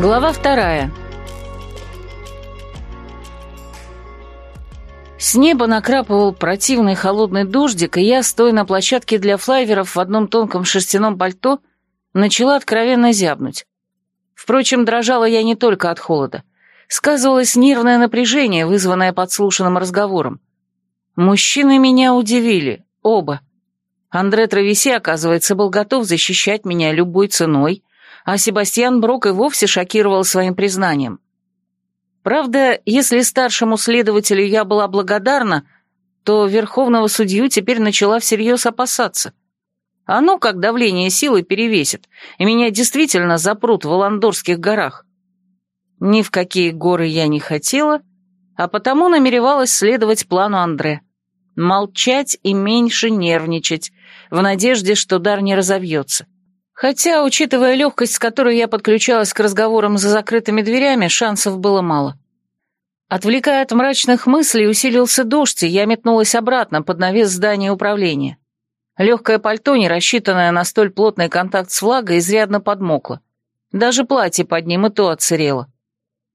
Глава вторая. С неба накрапывал противный холодный дождик, и я, стоя на площадке для флайверов в одном тонком шерстяном пальто, начала откровенно зябнуть. Впрочем, дрожала я не только от холода. Сказывалось нервное напряжение, вызванное подслушанным разговором. Мужчины меня удивили, оба. Андре Травеси, оказывается, был готов защищать меня любой ценой, а Себастьян Брок и вовсе шокировал своим признанием. Правда, если старшему следователю я была благодарна, то верховного судью теперь начала всерьез опасаться. А ну, как давление силы перевесит, и меня действительно запрут в Воландорских горах. Ни в какие горы я не хотела, а потому намеревалась следовать плану Андре. Молчать и меньше нервничать, в надежде, что дар не разовьется. Хотя, учитывая легкость, с которой я подключалась к разговорам за закрытыми дверями, шансов было мало. Отвлекая от мрачных мыслей, усилился дождь, и я метнулась обратно под навес здания управления. Легкое пальто, не рассчитанное на столь плотный контакт с влагой, изрядно подмокло. Даже платье под ним и то отсырело.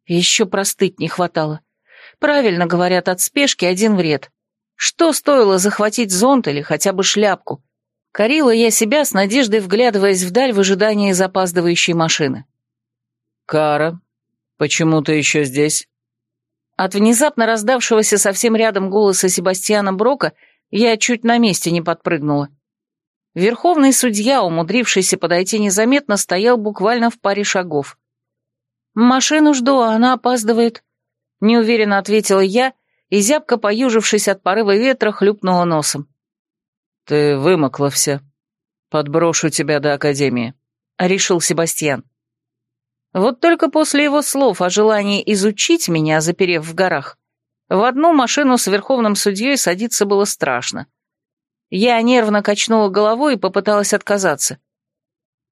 Еще простыть не хватало. Правильно говорят, от спешки один вред. Что стоило захватить зонт или хотя бы шляпку? Корила я себя с надеждой, вглядываясь вдаль в ожидании запаздывающей машины. «Кара, почему ты еще здесь?» От внезапно раздавшегося совсем рядом голоса Себастьяна Брока я чуть на месте не подпрыгнула. Верховный судья, умудрившийся подойти незаметно, стоял буквально в паре шагов. «Машину жду, а она опаздывает», — неуверенно ответила я, и зябко, поюжившись от порыва ветра, хлюпнула носом. «Ты вымокла вся. Подброшу тебя до Академии», — решил Себастьян. Вот только после его слов о желании изучить меня, заперев в горах, в одну машину с верховным судьей садиться было страшно. Я нервно качнула головой и попыталась отказаться.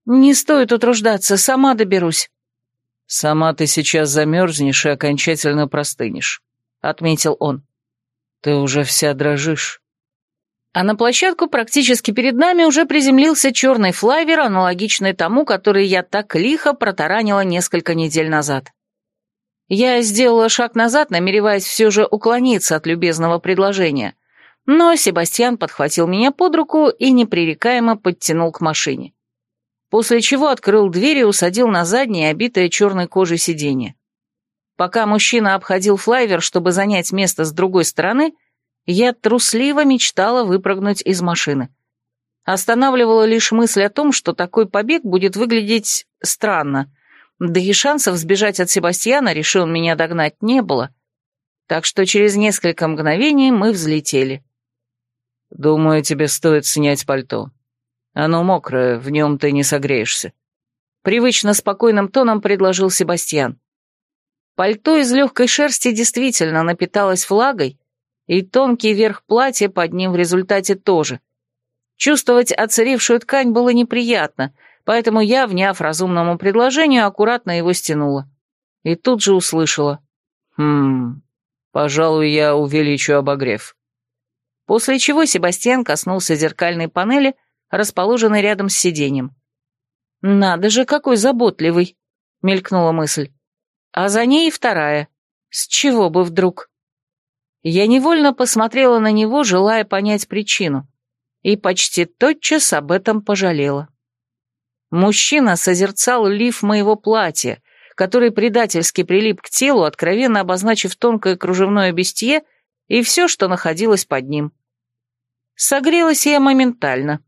«Не стоит утруждаться, сама доберусь». «Сама ты сейчас замерзнешь и окончательно простынешь», — отметил он. «Ты уже вся дрожишь». А на площадку практически перед нами уже приземлился черный флайвер, аналогичный тому, который я так лихо протаранила несколько недель назад. Я сделала шаг назад, намереваясь все же уклониться от любезного предложения, но Себастьян подхватил меня под руку и непререкаемо подтянул к машине после чего открыл дверь и усадил на заднее, обитое черной кожей сиденье. Пока мужчина обходил флайвер, чтобы занять место с другой стороны, я трусливо мечтала выпрыгнуть из машины. Останавливала лишь мысль о том, что такой побег будет выглядеть странно, да и шансов сбежать от Себастьяна, решил меня догнать, не было. Так что через несколько мгновений мы взлетели. «Думаю, тебе стоит снять пальто», оно мокрое, в нем ты не согреешься. Привычно спокойным тоном предложил Себастьян. Пальто из легкой шерсти действительно напиталось влагой, и тонкий верх платья под ним в результате тоже. Чувствовать оцаревшую ткань было неприятно, поэтому я, вняв разумному предложению, аккуратно его стянула. И тут же услышала. «Хм, пожалуй, я увеличу обогрев». После чего Себастьян коснулся зеркальной панели, расположенной рядом с сиденьем. «Надо же, какой заботливый!» — мелькнула мысль. А за ней и вторая. С чего бы вдруг? Я невольно посмотрела на него, желая понять причину, и почти тотчас об этом пожалела. Мужчина созерцал лиф моего платья, который предательски прилип к телу, откровенно обозначив тонкое кружевное бестие и все, что находилось под ним. Согрелась я моментально.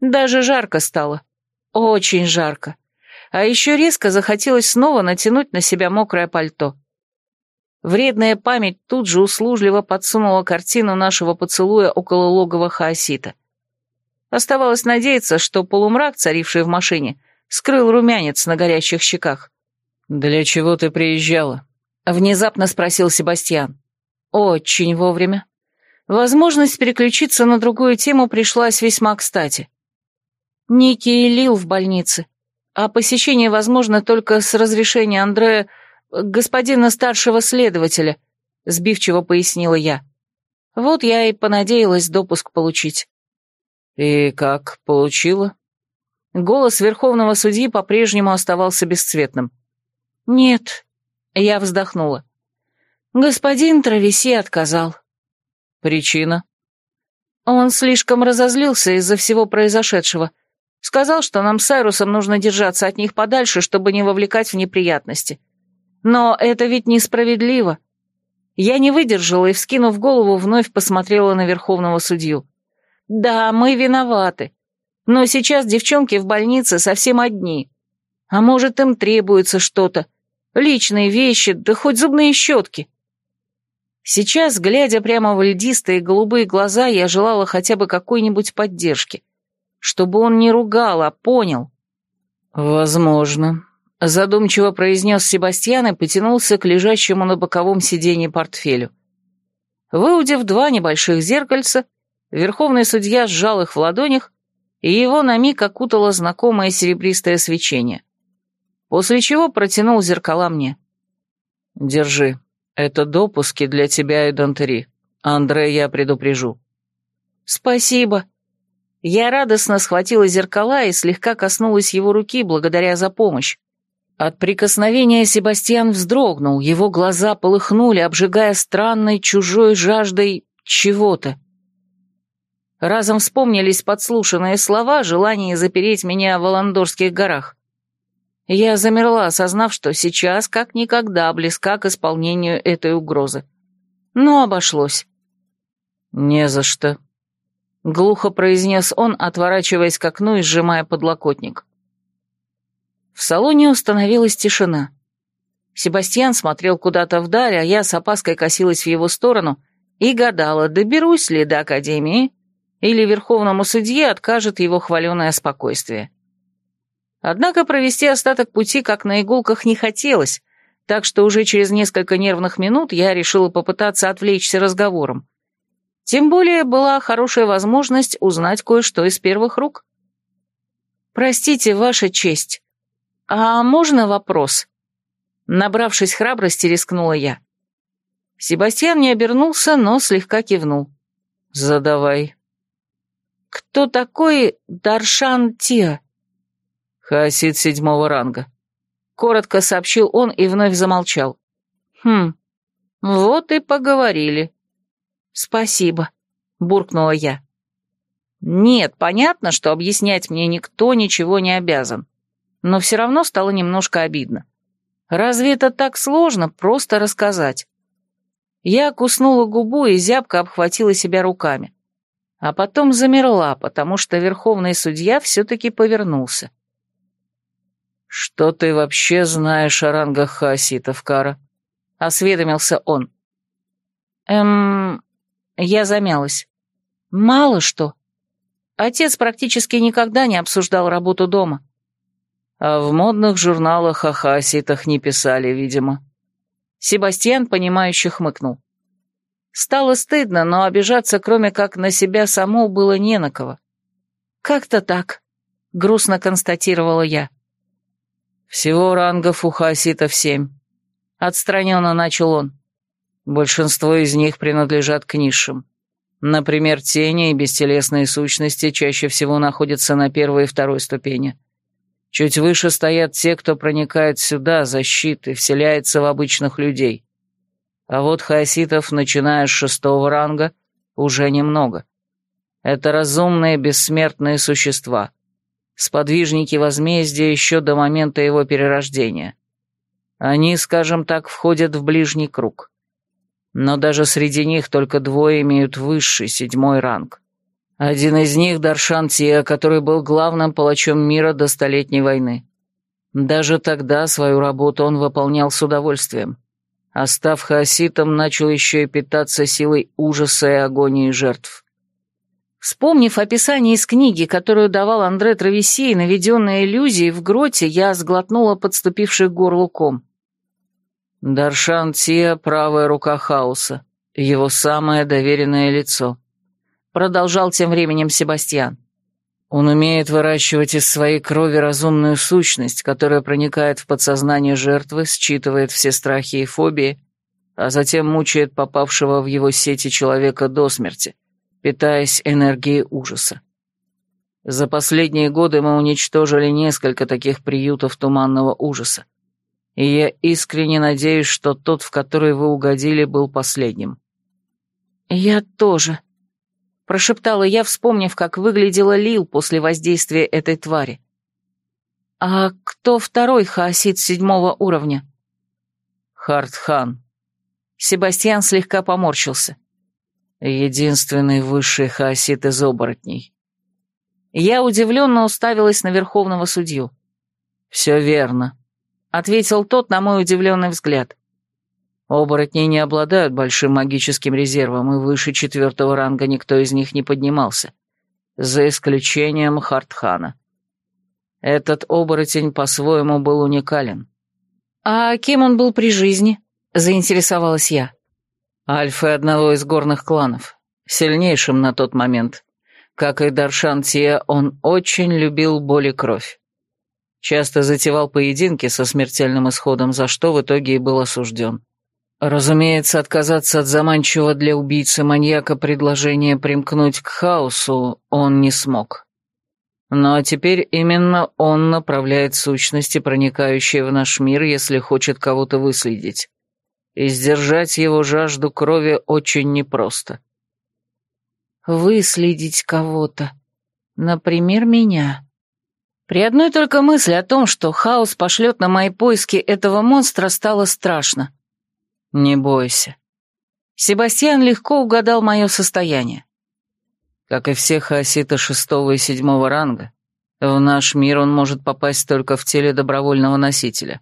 Даже жарко стало. Очень жарко. А еще резко захотелось снова натянуть на себя мокрое пальто. Вредная память тут же услужливо подсунула картину нашего поцелуя около логова Хаосита. Оставалось надеяться, что полумрак, царивший в машине, скрыл румянец на горящих щеках. «Для чего ты приезжала?» — внезапно спросил Себастьян. «Очень вовремя. Возможность переключиться на другую тему пришлась весьма кстати. Ники и Лил в больнице, а посещение возможно только с разрешения Андрея, господина старшего следователя», — сбивчиво пояснила я. Вот я и понадеялась допуск получить. «И как, получила?» Голос верховного судьи по-прежнему оставался бесцветным. «Нет», — я вздохнула. «Господин Травеси отказал». «Причина?» Он слишком разозлился из-за всего произошедшего. Сказал, что нам с Айрусом нужно держаться от них подальше, чтобы не вовлекать в неприятности. Но это ведь несправедливо. Я не выдержала и, вскинув голову, вновь посмотрела на верховного судью. «Да, мы виноваты. Но сейчас девчонки в больнице совсем одни. А может, им требуется что-то. Личные вещи, да хоть зубные щетки». Сейчас, глядя прямо в льдистые голубые глаза, я желала хотя бы какой-нибудь поддержки. Чтобы он не ругал, а понял. «Возможно», — задумчиво произнес Себастьян и потянулся к лежащему на боковом сиденье портфелю. Выудив два небольших зеркальца, верховный судья сжал их в ладонях, и его на миг окутало знакомое серебристое свечение. После чего протянул зеркала мне. «Держи», «Это допуски для тебя и Дантери. Андре я предупрежу». «Спасибо». Я радостно схватила зеркала и слегка коснулась его руки благодаря за помощь. От прикосновения Себастьян вздрогнул, его глаза полыхнули, обжигая странной чужой жаждой чего-то. Разом вспомнились подслушанные слова, желание запереть меня в Воландорских горах. Я замерла, осознав, что сейчас как никогда близка к исполнению этой угрозы. Но обошлось. «Не за что», — глухо произнес он, отворачиваясь к окну и сжимая подлокотник. В салоне установилась тишина. Себастьян смотрел куда-то вдаль, а я с опаской косилась в его сторону и гадала, доберусь ли до Академии, или верховному судье откажет его хваленое спокойствие. Однако провести остаток пути как на иголках не хотелось, так что уже через несколько нервных минут я решила попытаться отвлечься разговором. Тем более была хорошая возможность узнать кое-что из первых рук. «Простите, Ваша честь, а можно вопрос?» Набравшись храбрости, рискнула я. Себастьян не обернулся, но слегка кивнул. «Задавай». «Кто такой Даршан Тиа?» «Хаосит седьмого ранга», — коротко сообщил он и вновь замолчал. «Хм, вот и поговорили». «Спасибо», — буркнула я. «Нет, понятно, что объяснять мне никто ничего не обязан, но все равно стало немножко обидно. Разве это так сложно просто рассказать?» Я куснула губу и зябко обхватила себя руками. А потом замерла, потому что верховный судья все-таки повернулся. «Что ты вообще знаешь о рангах хаоситов, Кара?» — осведомился он. «Эм...» Я замялась. «Мало что. Отец практически никогда не обсуждал работу дома». «А в модных журналах о хаоситах не писали, видимо». Себастьян, понимающе хмыкнул. Стало стыдно, но обижаться, кроме как на себя саму, было не на кого. «Как-то так», — грустно констатировала я. «Всего рангов у хаоситов семь», — отстраненно начал он. «Большинство из них принадлежат к низшим. Например, тени и бестелесные сущности чаще всего находятся на первой и второй ступени. Чуть выше стоят те, кто проникает сюда, за вселяется в обычных людей. А вот хаоситов, начиная с шестого ранга, уже немного. Это разумные бессмертные существа сподвижники возмездия еще до момента его перерождения. Они, скажем так, входят в ближний круг. Но даже среди них только двое имеют высший, седьмой ранг. Один из них — Даршан Тия, который был главным палачом мира до Столетней войны. Даже тогда свою работу он выполнял с удовольствием. А став хаоситом, начал еще и питаться силой ужаса и агонии жертв. Вспомнив описание из книги, которую давал Андре Травесей, наведенные иллюзии, в гроте я сглотнула подступивший к горлу. Даршан Тия — правая рука хаоса, его самое доверенное лицо. Продолжал тем временем Себастьян. Он умеет выращивать из своей крови разумную сущность, которая проникает в подсознание жертвы, считывает все страхи и фобии, а затем мучает попавшего в его сети человека до смерти — питаясь энергией ужаса. За последние годы мы уничтожили несколько таких приютов туманного ужаса. И я искренне надеюсь, что тот, в который вы угодили, был последним». «Я тоже», — прошептала я, вспомнив, как выглядела Лил после воздействия этой твари. «А кто второй хаосит седьмого уровня?» «Хартхан». Себастьян слегка поморщился. «Единственный высший хаосит из оборотней». Я удивленно уставилась на верховного судью. «Все верно», — ответил тот на мой удивленный взгляд. «Оборотни не обладают большим магическим резервом, и выше четвертого ранга никто из них не поднимался, за исключением Хартхана. Этот оборотень по-своему был уникален». «А кем он был при жизни?» — заинтересовалась я. «Альфой одного из горных кланов, сильнейшим на тот момент. Как и Даршан Тия, он очень любил боль и кровь. Часто затевал поединки со смертельным исходом, за что в итоге и был осужден. Разумеется, отказаться от заманчивого для убийцы-маньяка предложения примкнуть к хаосу он не смог. Но теперь именно он направляет сущности, проникающие в наш мир, если хочет кого-то выследить. И сдержать его жажду крови очень непросто. Выследить кого-то. Например, меня. При одной только мысли о том, что хаос пошлет на мои поиски этого монстра, стало страшно. Не бойся. Себастьян легко угадал мое состояние. Как и все хаоситы шестого и седьмого ранга, в наш мир он может попасть только в теле добровольного носителя.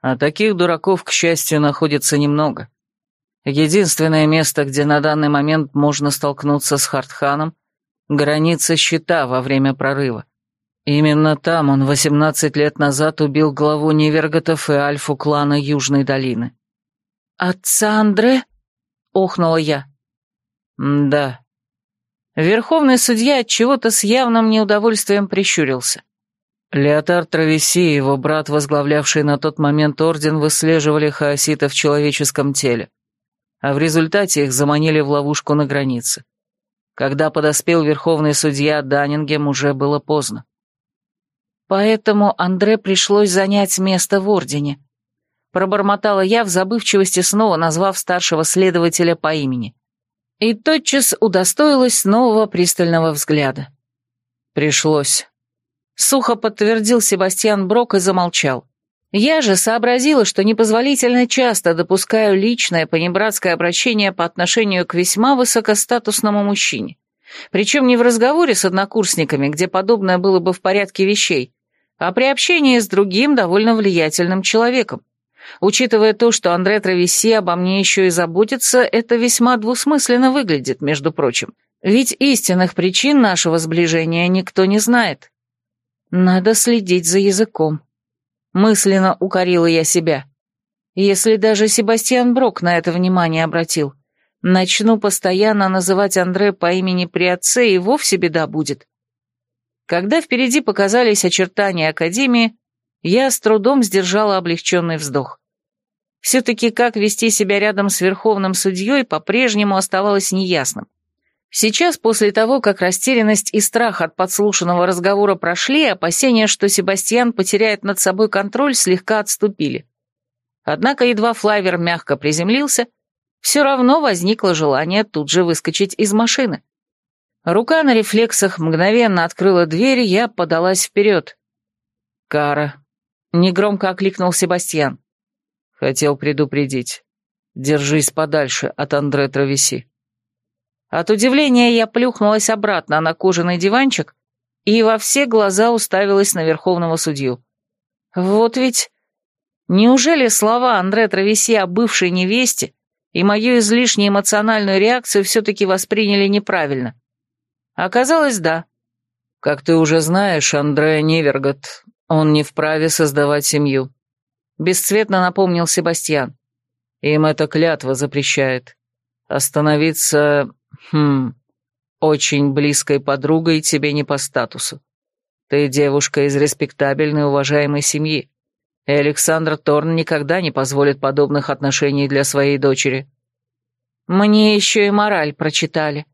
А таких дураков, к счастью, находится немного. Единственное место, где на данный момент можно столкнуться с Хартханом — граница щита во время прорыва. Именно там он 18 лет назад убил главу Неверготов и альфу клана Южной долины. «Отца Андре?» — охнула я. «Да». Верховный судья от чего-то с явным неудовольствием прищурился. Леотар Травеси и его брат, возглавлявший на тот момент орден, выслеживали хаосита в человеческом теле а в результате их заманили в ловушку на границе. Когда подоспел верховный судья Даннингем, уже было поздно. Поэтому Андре пришлось занять место в Ордене. Пробормотала я в забывчивости, снова назвав старшего следователя по имени. И тотчас удостоилась нового пристального взгляда. «Пришлось», — сухо подтвердил Себастьян Брок и замолчал. Я же сообразила, что непозволительно часто допускаю личное понебратское обращение по отношению к весьма высокостатусному мужчине. Причем не в разговоре с однокурсниками, где подобное было бы в порядке вещей, а при общении с другим довольно влиятельным человеком. Учитывая то, что Андре Травеси обо мне еще и заботится, это весьма двусмысленно выглядит, между прочим. Ведь истинных причин нашего сближения никто не знает. Надо следить за языком. Мысленно укорила я себя. Если даже Себастьян Брок на это внимание обратил, начну постоянно называть Андре по имени при отце, и вовсе беда будет. Когда впереди показались очертания Академии, я с трудом сдержала облегченный вздох. Все-таки как вести себя рядом с верховным судьей по-прежнему оставалось неясным. Сейчас, после того, как растерянность и страх от подслушанного разговора прошли, опасения, что Себастьян потеряет над собой контроль, слегка отступили. Однако едва Флайвер мягко приземлился, все равно возникло желание тут же выскочить из машины. Рука на рефлексах мгновенно открыла дверь, я подалась вперед. «Кара», — негромко окликнул Себастьян. «Хотел предупредить. Держись подальше от Андре Травеси». От удивления я плюхнулась обратно на кожаный диванчик и во все глаза уставилась на верховного судью. Вот ведь... Неужели слова Андре Травеси о бывшей невесте и мою излишне эмоциональную реакцию все-таки восприняли неправильно? Оказалось, да. Как ты уже знаешь, Андре Невергот, он не вправе создавать семью. Бесцветно напомнил Себастьян. Им эта клятва запрещает. Остановиться Хм, очень близкой подругой тебе не по статусу. Ты девушка из респектабельной уважаемой семьи, и Александр Торн никогда не позволит подобных отношений для своей дочери. Мне еще и мораль прочитали.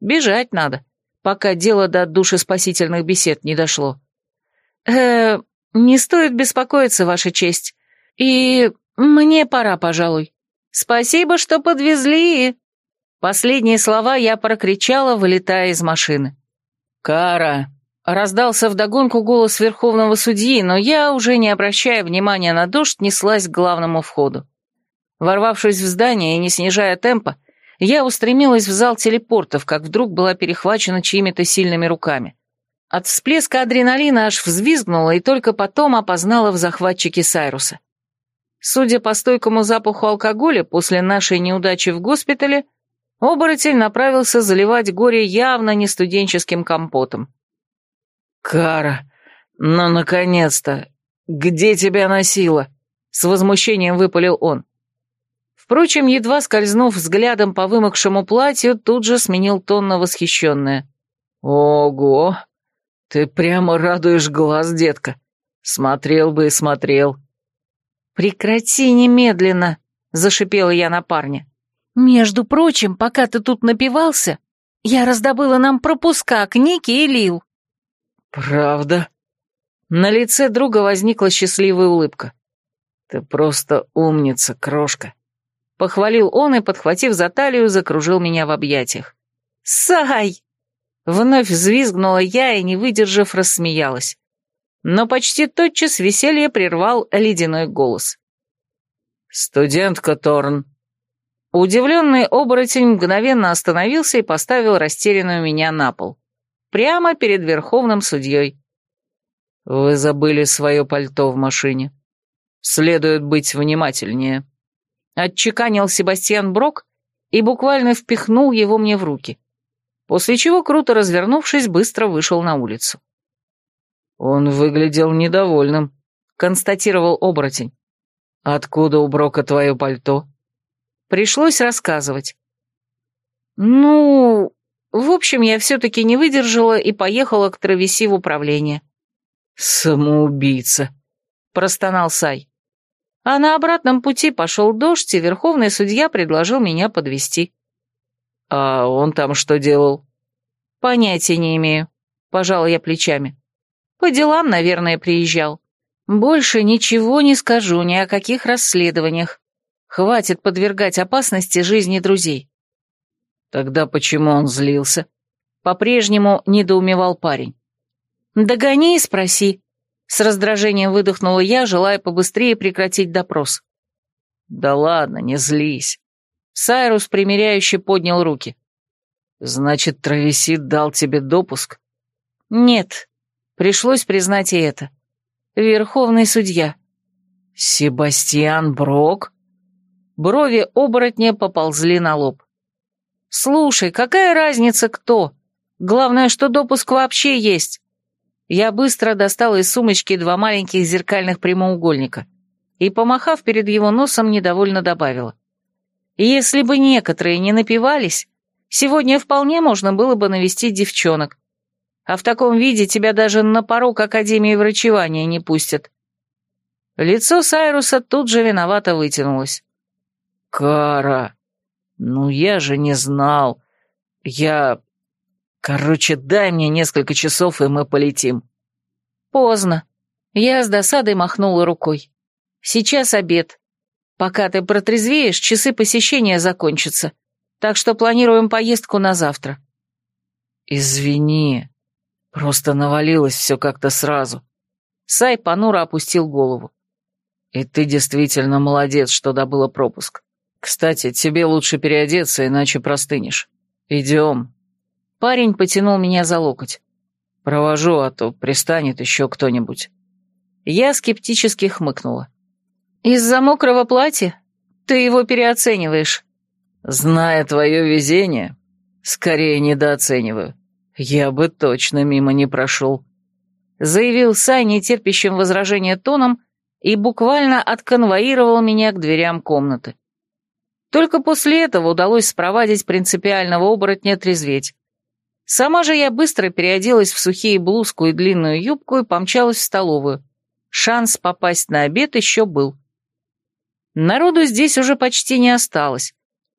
Бежать надо, пока дело до душеспасительных бесед не дошло. Э, не стоит беспокоиться, Ваша честь. И мне пора, пожалуй. Спасибо, что подвезли. Последние слова я прокричала, вылетая из машины. «Кара!» — раздался вдогонку голос верховного судьи, но я, уже не обращая внимания на дождь, неслась к главному входу. Ворвавшись в здание и не снижая темпа, я устремилась в зал телепортов, как вдруг была перехвачена чьими-то сильными руками. От всплеска адреналина аж взвизгнула и только потом опознала в захватчике Сайруса. Судя по стойкому запаху алкоголя после нашей неудачи в госпитале, оборотень направился заливать горе явно не студенческим компотом. «Кара, ну наконец-то! Где тебя носило?» С возмущением выпалил он. Впрочем, едва скользнув взглядом по вымокшему платью, тут же сменил тон на восхищенное. «Ого! Ты прямо радуешь глаз, детка. Смотрел бы и смотрел». «Прекрати немедленно!» — зашипела я на парня. «Между прочим, пока ты тут напивался, я раздобыла нам пропуска к Нике и Лил». «Правда?» На лице друга возникла счастливая улыбка. «Ты просто умница, крошка». Похвалил он и, подхватив за талию, закружил меня в объятиях. «Сай!» Вновь взвизгнула я и, не выдержав, рассмеялась. Но почти тотчас веселье прервал ледяной голос. «Студентка Торн». Удивленный оборотень мгновенно остановился и поставил растерянную меня на пол. Прямо перед верховным судьей. «Вы забыли свое пальто в машине. Следует быть внимательнее» отчеканил Себастьян Брок и буквально впихнул его мне в руки, после чего, круто развернувшись, быстро вышел на улицу. «Он выглядел недовольным», — констатировал оборотень. «Откуда у Брока твое пальто?» Пришлось рассказывать. «Ну, в общем, я все-таки не выдержала и поехала к Травеси в управление». «Самоубийца», — простонал Сай. А на обратном пути пошел дождь, и верховный судья предложил меня подвести. «А он там что делал?» «Понятия не имею», — пожал я плечами. «По делам, наверное, приезжал. Больше ничего не скажу ни о каких расследованиях. Хватит подвергать опасности жизни друзей». «Тогда почему он злился?» По-прежнему недоумевал парень. «Догони и спроси», с раздражением выдохнула я, желая побыстрее прекратить допрос. «Да ладно, не злись». Сайрус примиряюще поднял руки. «Значит, Травесит дал тебе допуск?» «Нет, пришлось признать и это. Верховный судья». «Себастьян Брок?» Брови оборотня поползли на лоб. «Слушай, какая разница кто? Главное, что допуск вообще есть. Я быстро достала из сумочки два маленьких зеркальных прямоугольника и, помахав перед его носом, недовольно добавила. «Если бы некоторые не напивались, сегодня вполне можно было бы навестить девчонок. А в таком виде тебя даже на порог Академии врачевания не пустят». Лицо Сайруса тут же виновато вытянулось. «Кара, ну я же не знал. Я... Короче, дай мне несколько часов, и мы полетим». Поздно. Я с досадой махнула рукой. Сейчас обед. Пока ты протрезвеешь, часы посещения закончатся. Так что планируем поездку на завтра. Извини. Просто навалилось все как-то сразу. Сай понуро опустил голову. И ты действительно молодец, что добыла пропуск. Кстати, тебе лучше переодеться, иначе простынешь. Идем. Парень потянул меня за локоть. Провожу, а то пристанет еще кто-нибудь. Я скептически хмыкнула. Из-за мокрого платья? Ты его переоцениваешь. Зная твое везение, скорее недооцениваю. Я бы точно мимо не прошел. Заявил Сай нетерпящим возражения тоном и буквально отконвоировал меня к дверям комнаты. Только после этого удалось спровадить принципиального оборотня трезветь. Сама же я быстро переоделась в сухие блузку и длинную юбку и помчалась в столовую. Шанс попасть на обед еще был. Народу здесь уже почти не осталось,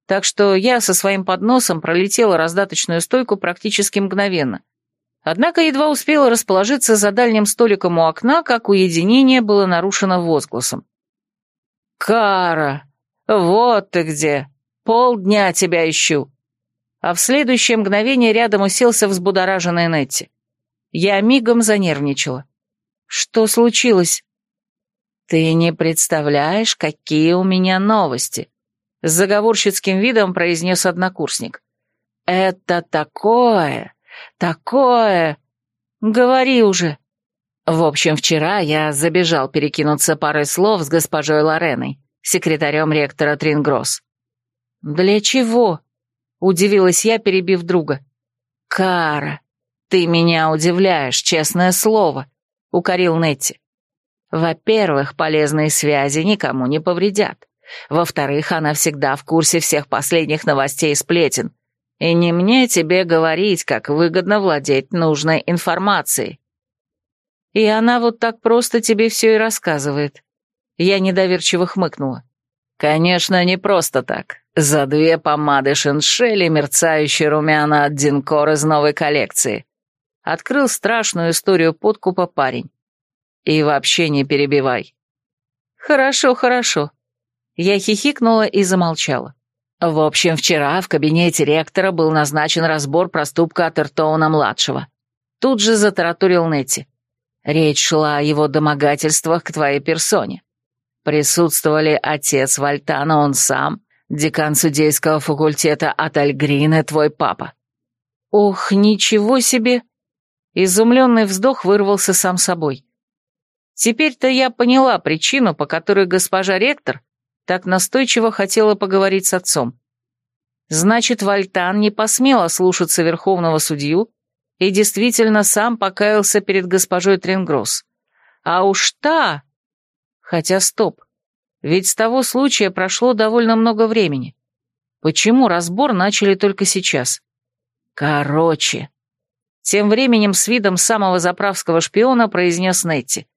так что я со своим подносом пролетела раздаточную стойку практически мгновенно. Однако едва успела расположиться за дальним столиком у окна, как уединение было нарушено возгласом. «Кара, вот ты где! Полдня тебя ищу!» А в следующее мгновение рядом уселся взбудораженный Нетти. Я мигом занервничала. «Что случилось?» «Ты не представляешь, какие у меня новости!» С заговорщицким видом произнес однокурсник. «Это такое, такое...» «Говори уже!» В общем, вчера я забежал перекинуться парой слов с госпожой Лореной, секретарем ректора Трингросс. «Для чего?» — удивилась я, перебив друга. «Кара, ты меня удивляешь, честное слово», — укорил Нетти. «Во-первых, полезные связи никому не повредят. Во-вторых, она всегда в курсе всех последних новостей и сплетен. И не мне тебе говорить, как выгодно владеть нужной информацией. И она вот так просто тебе все и рассказывает. Я недоверчиво хмыкнула. Конечно, не просто так. За две помады шиншели, мерцающие румяна от Динкор из новой коллекции. Открыл страшную историю подкупа парень. И вообще не перебивай. Хорошо, хорошо. Я хихикнула и замолчала. В общем, вчера в кабинете ректора был назначен разбор проступка Атертоуна-младшего. Тут же затараторил Нетти. Речь шла о его домогательствах к твоей персоне. Присутствовали отец Вальтана, он сам, декан судейского факультета от Альгрина, твой папа. Ох, ничего себе! Изумленный вздох вырвался сам собой. Теперь-то я поняла причину, по которой госпожа ректор так настойчиво хотела поговорить с отцом. Значит, Вальтан не посмел ослушаться верховного судью и действительно сам покаялся перед госпожой Тренгросс. А уж та... Хотя стоп, ведь с того случая прошло довольно много времени. Почему разбор начали только сейчас? Короче. Тем временем с видом самого заправского шпиона произнес Нетти.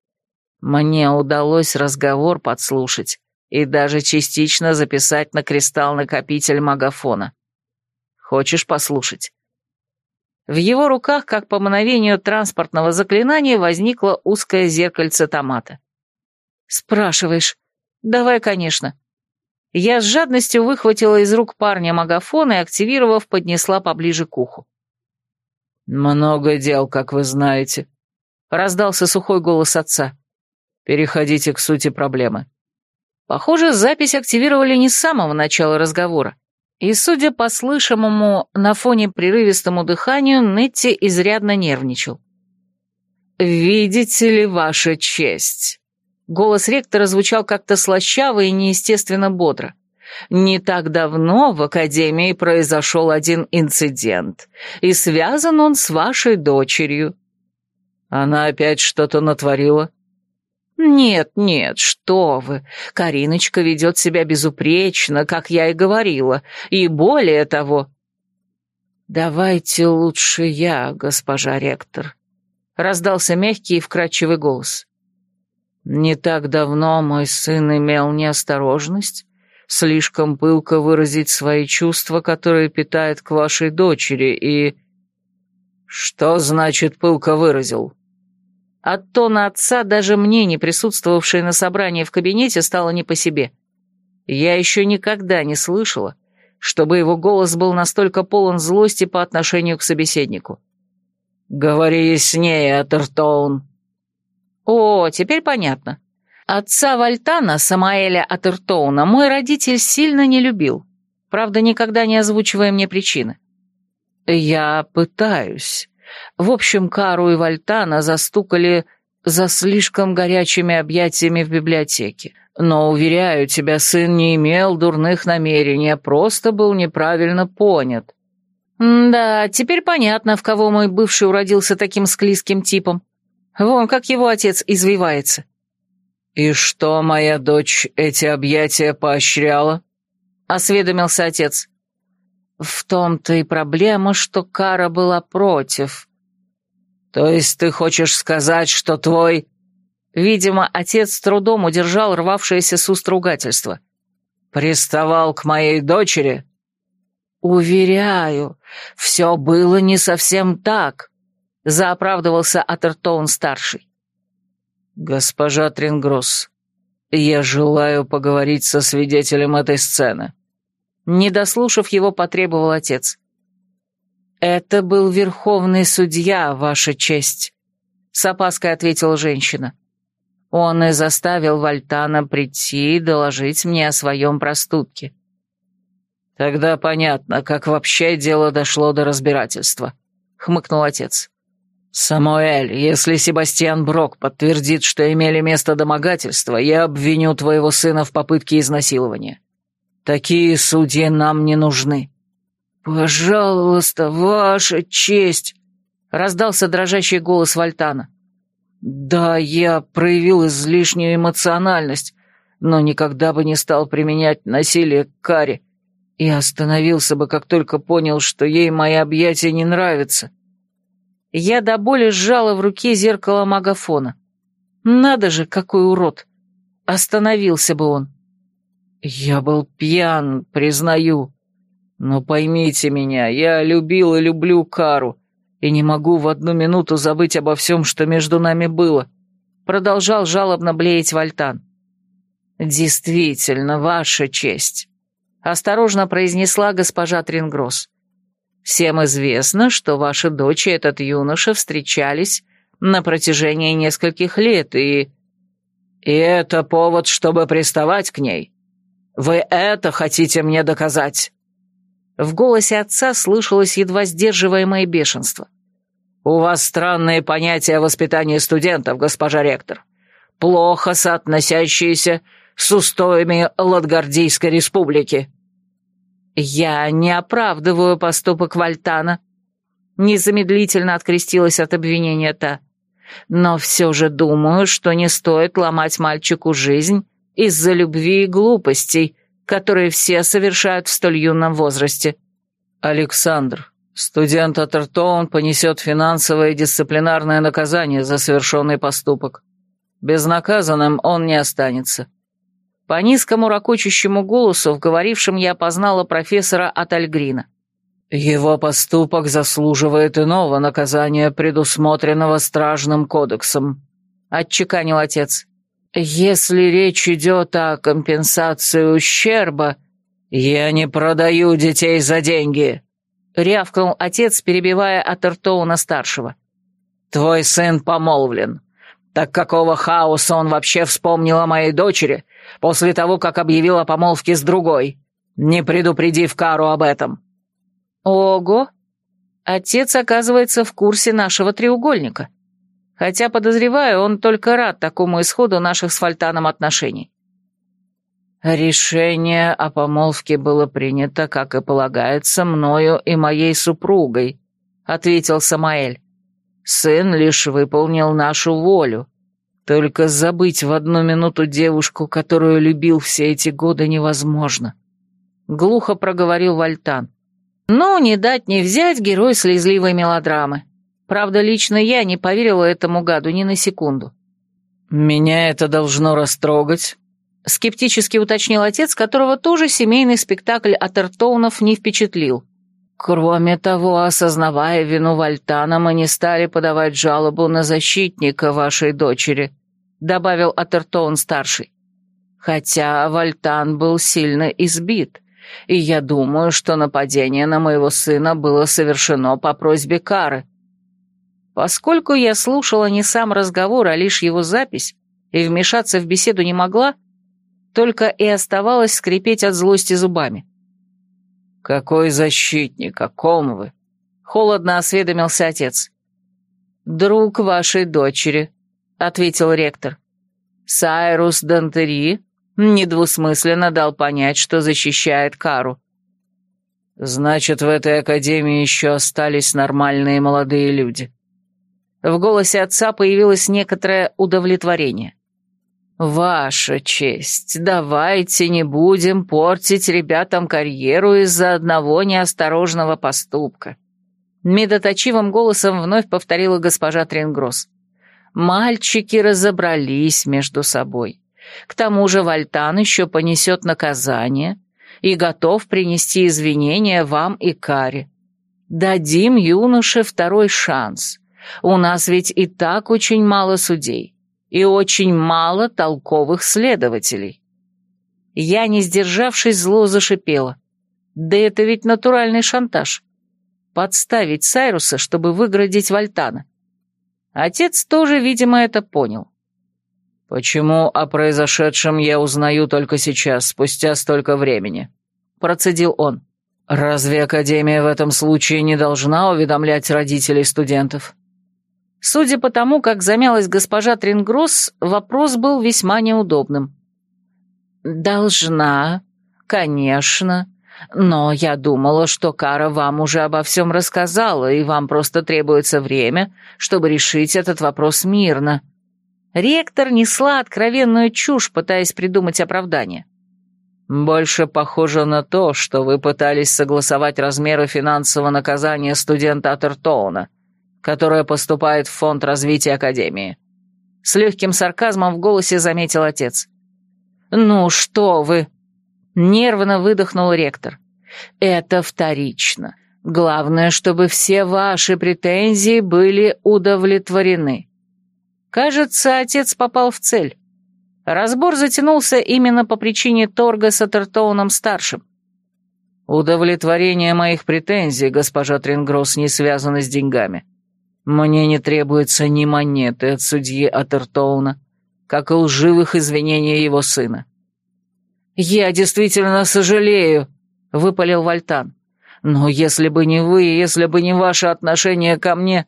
Мне удалось разговор подслушать и даже частично записать на кристалл-накопитель магафона. Хочешь послушать? В его руках, как по мановению транспортного заклинания, возникло узкое зеркальце томата. «Спрашиваешь? Давай, конечно». Я с жадностью выхватила из рук парня магафон и, активировав, поднесла поближе к уху. «Много дел, как вы знаете», — раздался сухой голос отца. «Переходите к сути проблемы». Похоже, запись активировали не с самого начала разговора. И, судя по слышимому на фоне прерывистому дыханию, Нетти изрядно нервничал. «Видите ли, ваша честь?» Голос ректора звучал как-то слащаво и неестественно бодро. «Не так давно в Академии произошел один инцидент, и связан он с вашей дочерью». «Она опять что-то натворила?» «Нет, нет, что вы. Кариночка ведет себя безупречно, как я и говорила, и более того...» «Давайте лучше я, госпожа ректор», — раздался мягкий и вкрадчивый голос. «Не так давно мой сын имел неосторожность слишком пылко выразить свои чувства, которые питает к вашей дочери, и...» «Что значит пылко выразил?» От тона отца даже мне, не присутствовавшей на собрании в кабинете, стало не по себе. Я еще никогда не слышала, чтобы его голос был настолько полон злости по отношению к собеседнику. «Говори яснее, Атертоун». «О, теперь понятно. Отца Вальтана, Самаэля Атертоуна, мой родитель сильно не любил, правда, никогда не озвучивая мне причины». «Я пытаюсь», в общем, Кару и Вальтана застукали за слишком горячими объятиями в библиотеке. Но, уверяю тебя, сын не имел дурных намерений, а просто был неправильно понят. да, теперь понятно, в кого мой бывший уродился таким склизким типом. Вон, как его отец извивается. «И что моя дочь эти объятия поощряла?» — осведомился отец. В том-то и проблема, что Кара была против. То есть ты хочешь сказать, что твой... Видимо, отец с трудом удержал рвавшееся с уст ругательство. «Приставал к моей дочери?» «Уверяю, все было не совсем так», — заоправдывался Атертоун-старший. «Госпожа Трингросс, «Я желаю поговорить со свидетелем этой сцены». Не дослушав его, потребовал отец. «Это был верховный судья, ваша честь», — с опаской ответила женщина. «Он и заставил Вальтана прийти и доложить мне о своем проступке». «Тогда понятно, как вообще дело дошло до разбирательства», — хмыкнул отец. «Самуэль, если Себастьян Брок подтвердит, что имели место домогательства, я обвиню твоего сына в попытке изнасилования. Такие судьи нам не нужны». «Пожалуйста, ваша честь!» — раздался дрожащий голос Вальтана. «Да, я проявил излишнюю эмоциональность, но никогда бы не стал применять насилие к Каре и остановился бы, как только понял, что ей мои объятия не нравятся». Я до боли сжала в руке зеркало магафона. Надо же, какой урод! Остановился бы он. Я был пьян, признаю. Но поймите меня, я любил и люблю Кару, и не могу в одну минуту забыть обо всем, что между нами было. Продолжал жалобно блеять Вальтан. «Действительно, ваша честь», — осторожно произнесла госпожа Трингросс. Всем известно, что ваши дочь и этот юноша встречались на протяжении нескольких лет, и... И это повод, чтобы приставать к ней. Вы это хотите мне доказать?» В голосе отца слышалось едва сдерживаемое бешенство. «У вас странные понятия о воспитании студентов, госпожа ректор, плохо соотносящиеся с устоями Латгардийской республики». «Я не оправдываю поступок Вальтана», — незамедлительно открестилась от обвинения та. «Но все же думаю, что не стоит ломать мальчику жизнь из-за любви и глупостей, которые все совершают в столь юном возрасте». «Александр, студент Атертоун понесет финансовое и дисциплинарное наказание за совершенный поступок. Безнаказанным он не останется. По низкому ракочущему голосу, в говорившем я опознала профессора Атальгрина. «Его поступок заслуживает иного наказания, предусмотренного Стражным кодексом», — отчеканил отец. «Если речь идет о компенсации ущерба...» «Я не продаю детей за деньги», — рявкнул отец, перебивая Атертоуна-старшего. «Твой сын помолвлен. Так какого хаоса он вообще вспомнил о моей дочери, после того, как объявил о помолвке с другой, не предупредив Кару об этом». «Ого! Отец, оказывается, в курсе нашего треугольника. Хотя, подозреваю, он только рад такому исходу наших с Фальтаном отношений». «Решение о помолвке было принято, как и полагается, мною и моей супругой», — ответил Самаэль. «Сын лишь выполнил нашу волю. Только забыть в одну минуту девушку, которую любил все эти годы, невозможно. Глухо проговорил Вальтан. Ну, не дать не взять герой слезливой мелодрамы. Правда, лично я не поверила этому гаду ни на секунду. «Меня это должно растрогать», — скептически уточнил отец, которого тоже семейный спектакль от Эртоунов не впечатлил. «Кроме того, осознавая вину Вальтана, мы не стали подавать жалобу на защитника вашей дочери», — добавил Атертоун-старший. «Хотя Вальтан был сильно избит, и я думаю, что нападение на моего сына было совершено по просьбе Кары». Поскольку я слушала не сам разговор, а лишь его запись, и вмешаться в беседу не могла, только и оставалось скрипеть от злости зубами. «Какой защитник, о ком вы?» — холодно осведомился отец. «Друг вашей дочери», — ответил ректор. «Сайрус Дантери недвусмысленно дал понять, что защищает Кару». «Значит, в этой академии еще остались нормальные молодые люди». В голосе отца появилось некоторое удовлетворение. «Ваша честь, давайте не будем портить ребятам карьеру из-за одного неосторожного поступка», медоточивым голосом вновь повторила госпожа Тренгросс. «Мальчики разобрались между собой. К тому же Вальтан еще понесет наказание и готов принести извинения вам и Каре. Дадим юноше второй шанс. У нас ведь и так очень мало судей. и очень мало толковых следователей. Я, не сдержавшись, зло зашипела. Да это ведь натуральный шантаж. Подставить Сайруса, чтобы выградить Вальтана. Отец тоже, видимо, это понял. «Почему о произошедшем я узнаю только сейчас, спустя столько времени?» Процедил он. «Разве Академия в этом случае не должна уведомлять родителей студентов?» Судя по тому, как замялась госпожа Трингросс, вопрос был весьма неудобным. «Должна, конечно. Но я думала, что Кара вам уже обо всем рассказала, и вам просто требуется время, чтобы решить этот вопрос мирно». Ректор несла откровенную чушь, пытаясь придумать оправдание. «Больше похоже на то, что вы пытались согласовать размеры финансового наказания студента Атертоуна, которое поступает в фонд развития Академии». С легким сарказмом в голосе заметил отец. «Ну что вы!» Нервно выдохнул ректор. «Это вторично. Главное, чтобы все ваши претензии были удовлетворены». Кажется, отец попал в цель. Разбор затянулся именно по причине торга с Атертоуном-старшим. «Удовлетворение моих претензий, госпожа Трингросс, не связано с деньгами. Мне не требуется ни монеты от судьи Атертоуна, как и лживых извинений его сына». «Я действительно сожалею», — выпалил Вальтан. «Но если бы не вы, если бы не ваше отношение ко мне...»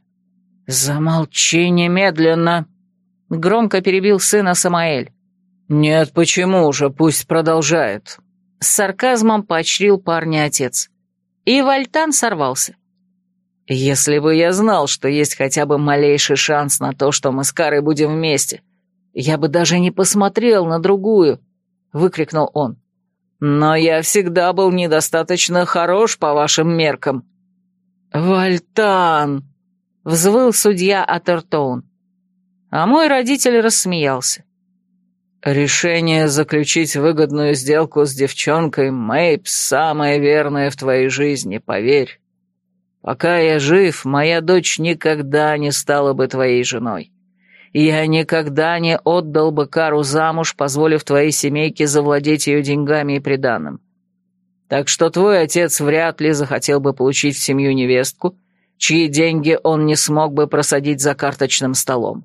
«Замолчи немедленно», — громко перебил сына Самаэль. «Нет, почему же? Пусть продолжает». С сарказмом поощрил парня отец. И Вальтан сорвался. «Если бы я знал, что есть хотя бы малейший шанс на то, что мы с Карой будем вместе, я бы даже не посмотрел на другую», — выкрикнул он. «Но я всегда был недостаточно хорош по вашим меркам». «Вальтан!» — взвыл судья Атертоун. А мой родитель рассмеялся. «Решение заключить выгодную сделку с девчонкой, Мэйб, самое верное в твоей жизни, поверь. Пока я жив, моя дочь никогда не стала бы твоей женой. Я никогда не отдал бы Кару замуж, позволив твоей семейке завладеть ее деньгами и приданым. Так что твой отец вряд ли захотел бы получить в семью невестку, чьи деньги он не смог бы просадить за карточным столом.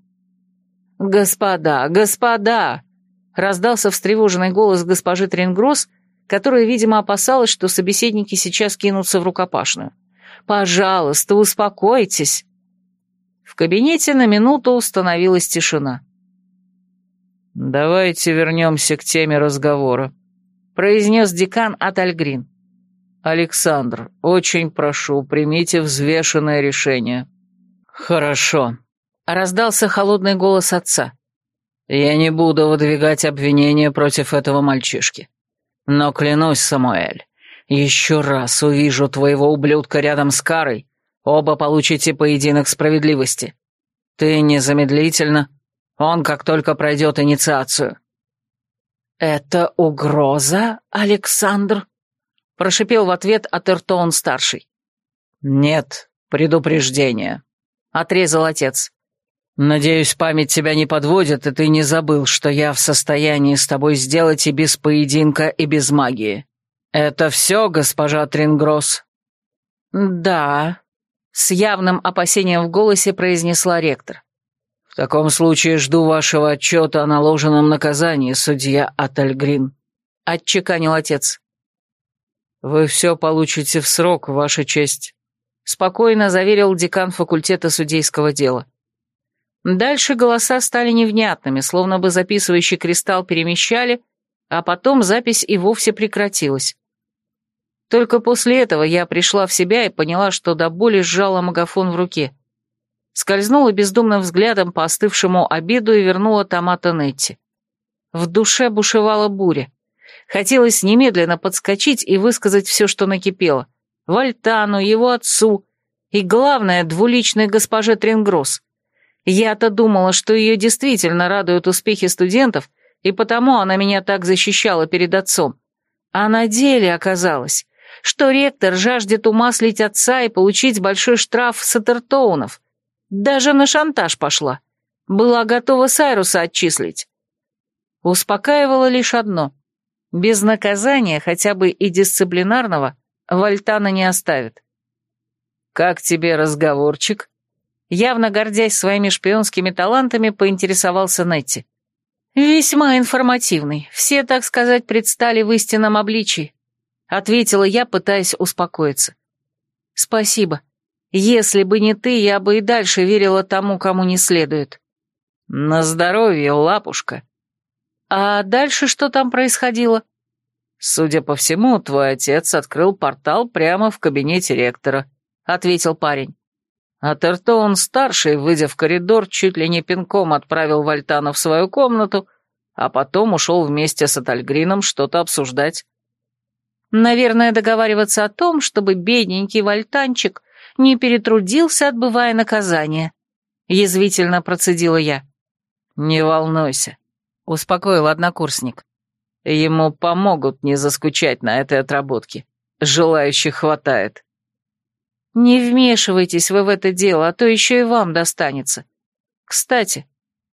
«Господа, господа!» — раздался встревоженный голос госпожи Тренгросс, которая, видимо, опасалась, что собеседники сейчас кинутся в рукопашную. «Пожалуйста, успокойтесь!» В кабинете на минуту установилась тишина. «Давайте вернемся к теме разговора», — произнес декан от Альгрин. «Александр, очень прошу, примите взвешенное решение». «Хорошо», раздался холодный голос отца. «Я не буду выдвигать обвинения против этого мальчишки. Но клянусь, Самуэль, еще раз увижу твоего ублюдка рядом с Карой, оба получите поединок справедливости. Ты незамедлительно, он как только пройдет инициацию». «Это угроза, Александр?» — прошипел в ответ Атертон-старший. «Нет, предупреждение», — отрезал отец. Надеюсь, память тебя не подводит, и ты не забыл, что я в состоянии с тобой сделать и без поединка, и без магии. Это все, госпожа Трингросс?» «Да», — с явным опасением в голосе произнесла ректор. «В таком случае жду вашего отчета о наложенном наказании, судья Атальгрин», — отчеканил отец. «Вы все получите в срок, ваша честь», — спокойно заверил декан факультета судейского дела. Дальше голоса стали невнятными, словно бы записывающий кристалл перемещали, а потом запись и вовсе прекратилась. Только после этого я пришла в себя и поняла, что до боли сжала магафон в руке. Скользнула бездумным взглядом по остывшему обеду и вернула томата Нетти. В душе бушевала буря. Хотелось немедленно подскочить и высказать все, что накипело. Вальтану, его отцу и, главное, двуличной госпоже Тренгросс. Я-то думала, что ее действительно радуют успехи студентов, и потому она меня так защищала перед отцом. А на деле оказалось, что ректор жаждет умаслить отца и получить большой штраф с Атертоунов. Даже на шантаж пошла. Была готова Сайруса отчислить. Успокаивало лишь одно. Без наказания, хотя бы и дисциплинарного, Вальтана не оставит. «Как тебе разговорчик?» Явно гордясь своими шпионскими талантами, поинтересовался Нетти. «Весьма информативный. Все, так сказать, предстали в истинном обличии», — ответила я, пытаясь успокоиться. «Спасибо. Если бы не ты, я бы и дальше верила тому, кому не следует». «На здоровье, лапушка». «А дальше что там происходило?» «Судя по всему, твой отец открыл портал прямо в кабинете ректора», — ответил парень. А Тертоун-старший, выйдя в коридор, чуть ли не пинком отправил Вальтана в свою комнату, а потом ушел вместе с Атальгрином что-то обсуждать. Наверное, договариваться о том, чтобы бедненький Вальтанчик не перетрудился, отбывая наказание. Язвительно процедила я. «Не волнуйся», — успокоил однокурсник. «Ему помогут не заскучать на этой отработке. Желающих хватает». Не вмешивайтесь вы в это дело, а то еще и вам достанется. Кстати,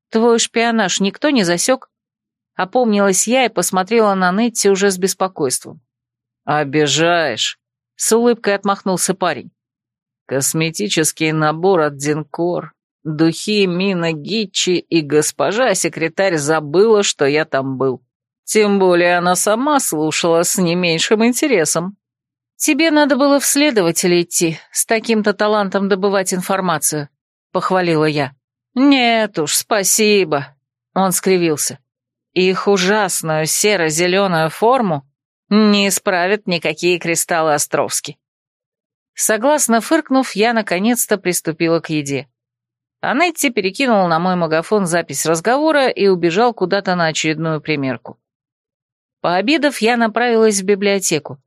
твой шпионаж никто не засек?» Опомнилась я и посмотрела на Нетти уже с беспокойством. «Обижаешь», — с улыбкой отмахнулся парень. «Косметический набор от Динкор, духи Мина Гитчи и госпожа секретарь забыла, что я там был. Тем более она сама слушала с не меньшим интересом». «Тебе надо было в следователи идти, с таким-то талантом добывать информацию», — похвалила я. «Нет уж, спасибо», — он скривился. «Их ужасную серо-зеленую форму не исправят никакие кристаллы Островски». Согласно фыркнув, я наконец-то приступила к еде. Анетти перекинул на мой магафон запись разговора и убежал куда-то на очередную примерку. Пообедав, я направилась в библиотеку.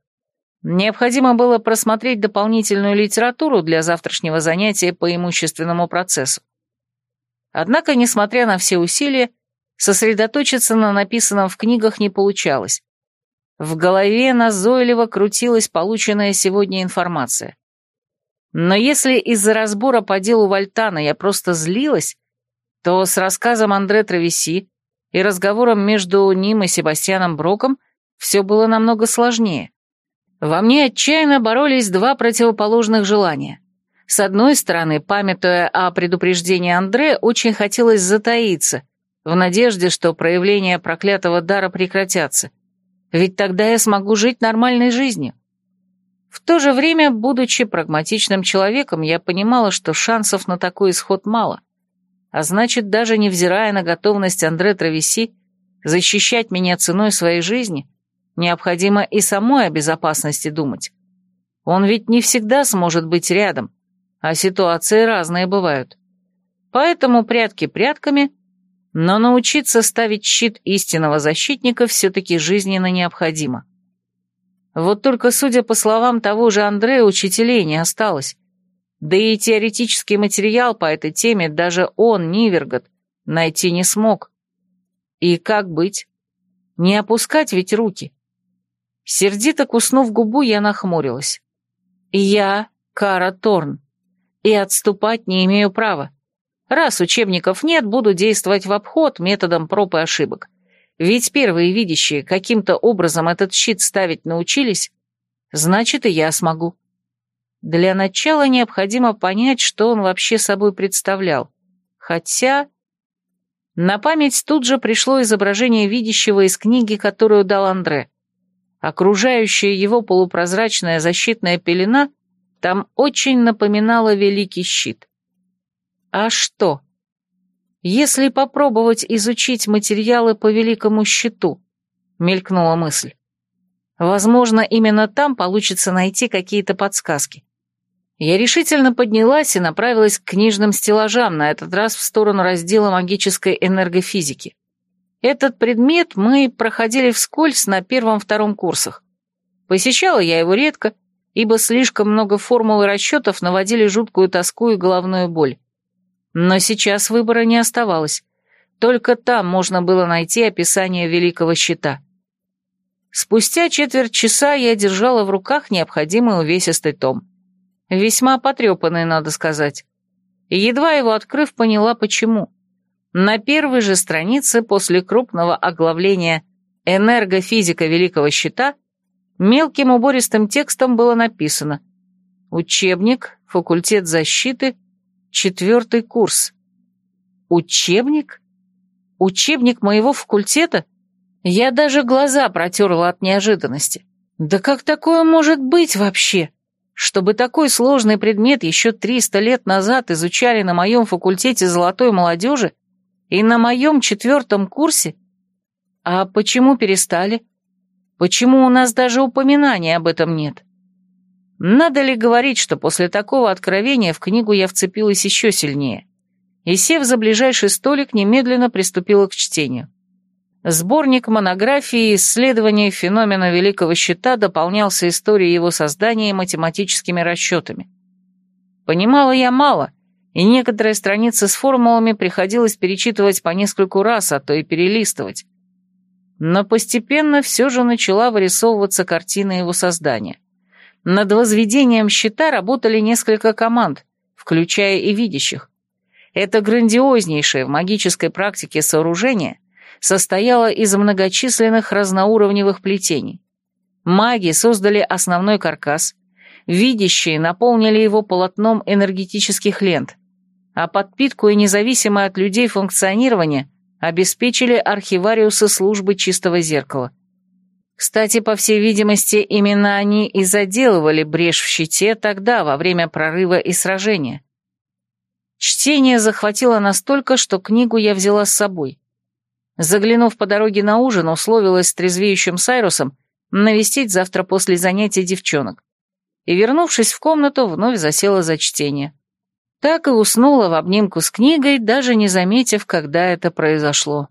Необходимо было просмотреть дополнительную литературу для завтрашнего занятия по имущественному процессу. Однако, несмотря на все усилия, сосредоточиться на написанном в книгах не получалось. В голове назойливо крутилась полученная сегодня информация. Но если из-за разбора по делу Вальтана я просто злилась, то с рассказом Андре Травеси и разговором между ним и Себастьяном Броком все было намного сложнее. Во мне отчаянно боролись два противоположных желания. С одной стороны, памятуя о предупреждении Андре, очень хотелось затаиться, в надежде, что проявления проклятого дара прекратятся. Ведь тогда я смогу жить нормальной жизнью. В то же время, будучи прагматичным человеком, я понимала, что шансов на такой исход мало. А значит, даже невзирая на готовность Андре Травеси защищать меня ценой своей жизни, Необходимо и самой о безопасности думать. Он ведь не всегда сможет быть рядом, а ситуации разные бывают. Поэтому прятки прятками, но научиться ставить щит истинного защитника все-таки жизненно необходимо. Вот только, судя по словам того же Андрея, учителей не осталось. Да и теоретический материал по этой теме даже он, Нивергот, найти не смог. И как быть? Не опускать ведь руки. Сердито куснув губу, я нахмурилась. «Я Кара Торн, и отступать не имею права. Раз учебников нет, буду действовать в обход методом проб и ошибок. Ведь первые видящие каким-то образом этот щит ставить научились, значит, и я смогу. Для начала необходимо понять, что он вообще собой представлял. Хотя... На память тут же пришло изображение видящего из книги, которую дал Андре. Окружающая его полупрозрачная защитная пелена там очень напоминала великий щит. А что? Если попробовать изучить материалы по великому щиту, мелькнула мысль. Возможно, именно там получится найти какие-то подсказки. Я решительно поднялась и направилась к книжным стеллажам, на этот раз в сторону раздела магической энергофизики. Этот предмет мы проходили вскользь на первом-втором курсах. Посещала я его редко, ибо слишком много формул и расчетов наводили жуткую тоску и головную боль. Но сейчас выбора не оставалось. Только там можно было найти описание великого щита. Спустя четверть часа я держала в руках необходимый увесистый том. Весьма потрепанный, надо сказать. Едва его открыв, поняла, почему. На первой же странице после крупного оглавления «Энергофизика Великого Щита» мелким убористым текстом было написано «Учебник, факультет защиты, четвертый курс». Учебник? Учебник моего факультета? Я даже глаза протерла от неожиданности. Да как такое может быть вообще? Чтобы такой сложный предмет еще 300 лет назад изучали на моем факультете золотой молодежи и на моем четвертом курсе? А почему перестали? Почему у нас даже упоминания об этом нет? Надо ли говорить, что после такого откровения в книгу я вцепилась еще сильнее? И, сев за ближайший столик, немедленно приступила к чтению. Сборник монографии исследования феномена Великого Щита дополнялся историей его создания математическими расчетами. Понимала я мало, и некоторые страницы с формулами приходилось перечитывать по нескольку раз, а то и перелистывать. Но постепенно все же начала вырисовываться картина его создания. Над возведением щита работали несколько команд, включая и видящих. Это грандиознейшее в магической практике сооружение состояла из многочисленных разноуровневых плетений. Маги создали основной каркас, видящие наполнили его полотном энергетических лент, а подпитку и независимое от людей функционирование обеспечили архивариусы службы чистого зеркала. Кстати, по всей видимости, именно они и заделывали брешь в щите тогда, во время прорыва и сражения. Чтение захватило настолько, что книгу я взяла с собой. Заглянув по дороге на ужин, условилась с трезвеющим Сайрусом навестить завтра после занятий девчонок. И, вернувшись в комнату, вновь засела за чтение. Так и уснула в обнимку с книгой, даже не заметив, когда это произошло.